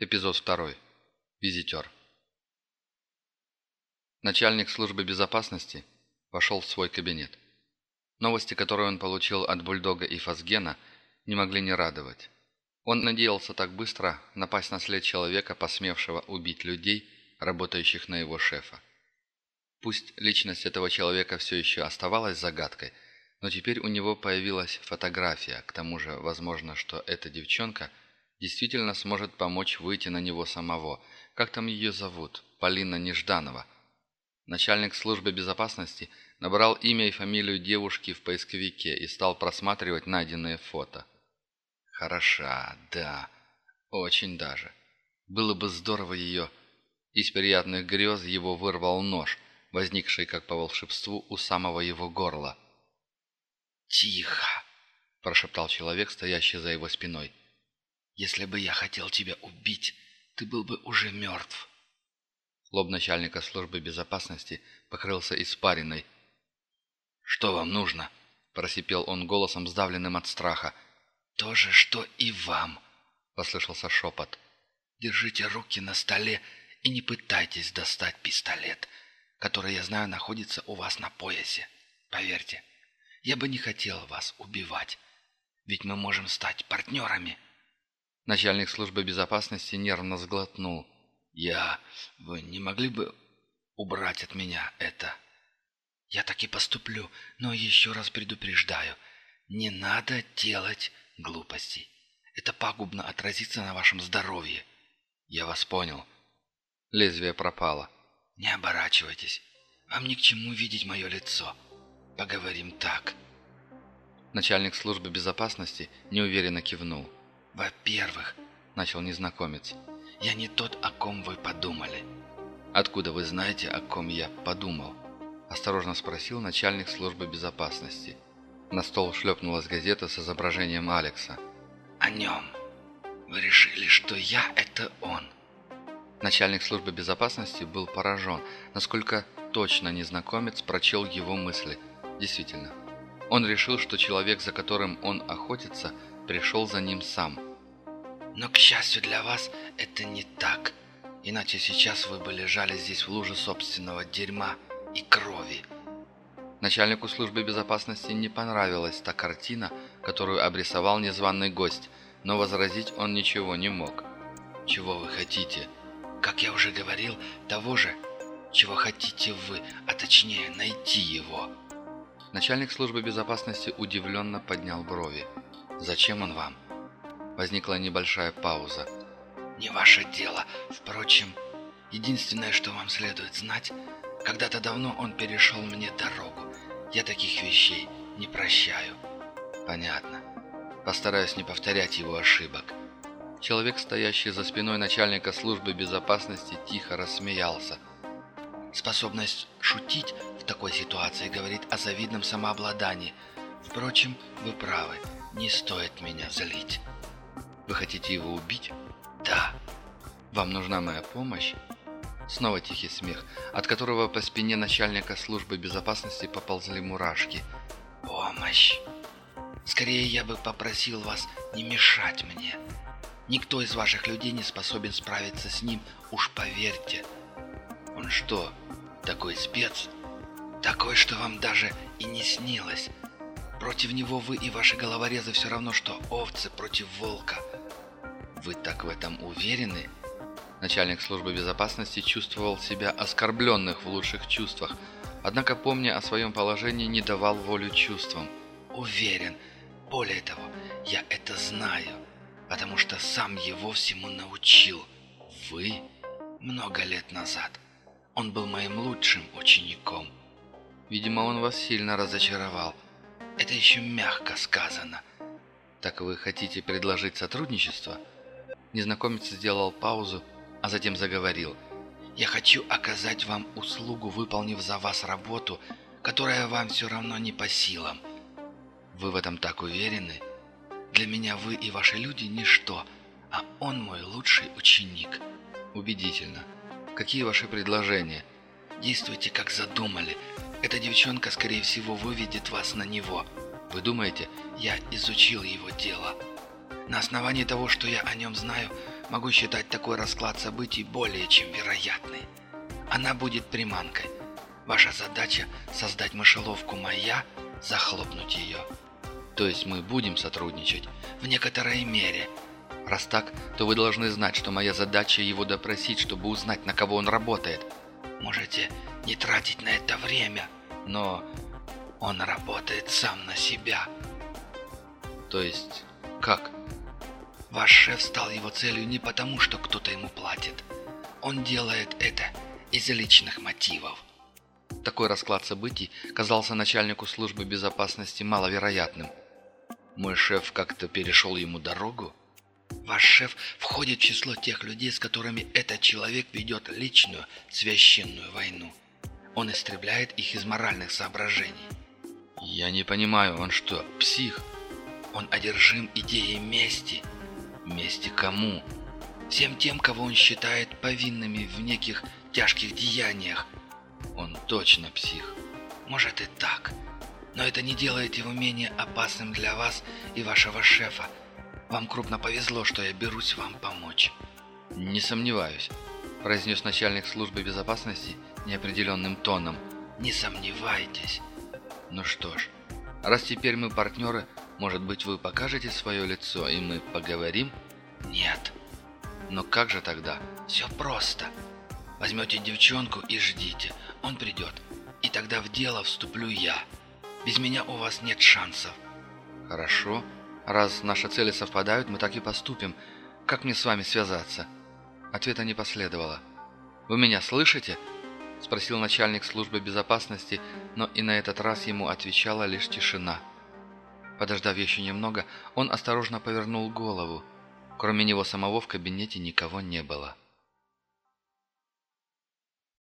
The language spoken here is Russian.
Эпизод 2. Визитер. Начальник службы безопасности вошел в свой кабинет. Новости, которые он получил от Бульдога и Фазгена, не могли не радовать. Он надеялся так быстро напасть на след человека, посмевшего убить людей, работающих на его шефа. Пусть личность этого человека все еще оставалась загадкой, но теперь у него появилась фотография, к тому же возможно, что эта девчонка – действительно сможет помочь выйти на него самого. Как там ее зовут? Полина Нежданова. Начальник службы безопасности набрал имя и фамилию девушки в поисковике и стал просматривать найденные фото. Хороша, да, очень даже. Было бы здорово ее... Из приятных грез его вырвал нож, возникший как по волшебству у самого его горла. «Тихо!» – прошептал человек, стоящий за его спиной. Если бы я хотел тебя убить, ты был бы уже мертв». Лоб начальника службы безопасности покрылся испариной. «Что вам нужно?» – просипел он голосом, сдавленным от страха. «То же, что и вам», – послышался шепот. «Держите руки на столе и не пытайтесь достать пистолет, который, я знаю, находится у вас на поясе. Поверьте, я бы не хотел вас убивать, ведь мы можем стать партнерами». Начальник службы безопасности нервно сглотнул. «Я... Вы не могли бы убрать от меня это?» «Я так и поступлю, но еще раз предупреждаю. Не надо делать глупостей. Это пагубно отразится на вашем здоровье». «Я вас понял». Лезвие пропало. «Не оборачивайтесь. Вам ни к чему видеть мое лицо. Поговорим так». Начальник службы безопасности неуверенно кивнул. «Во-первых, — начал незнакомец, — я не тот, о ком вы подумали». «Откуда вы знаете, о ком я подумал?» — осторожно спросил начальник службы безопасности. На стол шлепнулась газета с изображением Алекса. «О нем. Вы решили, что я — это он». Начальник службы безопасности был поражен, насколько точно незнакомец прочел его мысли. Действительно, он решил, что человек, за которым он охотится, пришел за ним сам – но, к счастью для вас, это не так. Иначе сейчас вы бы лежали здесь в луже собственного дерьма и крови. Начальнику службы безопасности не понравилась та картина, которую обрисовал незваный гость, но возразить он ничего не мог. «Чего вы хотите?» «Как я уже говорил, того же, чего хотите вы, а точнее найти его». Начальник службы безопасности удивленно поднял брови. «Зачем он вам?» Возникла небольшая пауза. «Не ваше дело. Впрочем, единственное, что вам следует знать, когда-то давно он перешел мне дорогу. Я таких вещей не прощаю». «Понятно. Постараюсь не повторять его ошибок». Человек, стоящий за спиной начальника службы безопасности, тихо рассмеялся. «Способность шутить в такой ситуации говорит о завидном самообладании. Впрочем, вы правы, не стоит меня злить». Вы хотите его убить? Да. Вам нужна моя помощь? Снова тихий смех, от которого по спине начальника службы безопасности поползли мурашки. Помощь. Скорее я бы попросил вас не мешать мне. Никто из ваших людей не способен справиться с ним, уж поверьте. Он что, такой спец? Такой, что вам даже и не снилось. Против него вы и ваши головорезы все равно, что овцы против волка. Вы так в этом уверены? Начальник службы безопасности чувствовал себя оскорбленных в лучших чувствах, однако, помня о своем положении, не давал волю чувствам. Уверен. Более того, я это знаю, потому что сам его всему научил. Вы? Много лет назад. Он был моим лучшим учеником. Видимо, он вас сильно разочаровал. Это еще мягко сказано. Так вы хотите предложить сотрудничество? Незнакомец сделал паузу, а затем заговорил. «Я хочу оказать вам услугу, выполнив за вас работу, которая вам все равно не по силам. Вы в этом так уверены? Для меня вы и ваши люди – ничто, а он мой лучший ученик». «Убедительно. Какие ваши предложения?» «Действуйте, как задумали. Эта девчонка, скорее всего, выведет вас на него. Вы думаете, я изучил его дело?» На основании того, что я о нем знаю, могу считать такой расклад событий более чем вероятный. Она будет приманкой. Ваша задача — создать мышеловку моя, захлопнуть ее. То есть мы будем сотрудничать? В некоторой мере. Раз так, то вы должны знать, что моя задача его допросить, чтобы узнать, на кого он работает. Можете не тратить на это время, но он работает сам на себя. То есть, как? Ваш шеф стал его целью не потому, что кто-то ему платит. Он делает это из личных мотивов. Такой расклад событий казался начальнику службы безопасности маловероятным. Мой шеф как-то перешел ему дорогу? Ваш шеф входит в число тех людей, с которыми этот человек ведет личную, священную войну. Он истребляет их из моральных соображений. Я не понимаю, он что, псих? Он одержим идеей мести. Мести кому? Всем тем, кого он считает повинными в неких тяжких деяниях. Он точно псих. Может и так. Но это не делает его менее опасным для вас и вашего шефа. Вам крупно повезло, что я берусь вам помочь. Не сомневаюсь, произнес начальник службы безопасности неопределенным тоном. Не сомневайтесь. Ну что ж, раз теперь мы партнеры, может быть, вы покажете свое лицо, и мы поговорим? Нет. Но как же тогда? Все просто. Возьмете девчонку и ждите. Он придет. И тогда в дело вступлю я. Без меня у вас нет шансов. Хорошо. Раз наши цели совпадают, мы так и поступим. Как мне с вами связаться? Ответа не последовало. Вы меня слышите? Спросил начальник службы безопасности, но и на этот раз ему отвечала лишь тишина. Подождав еще немного, он осторожно повернул голову. Кроме него самого в кабинете никого не было.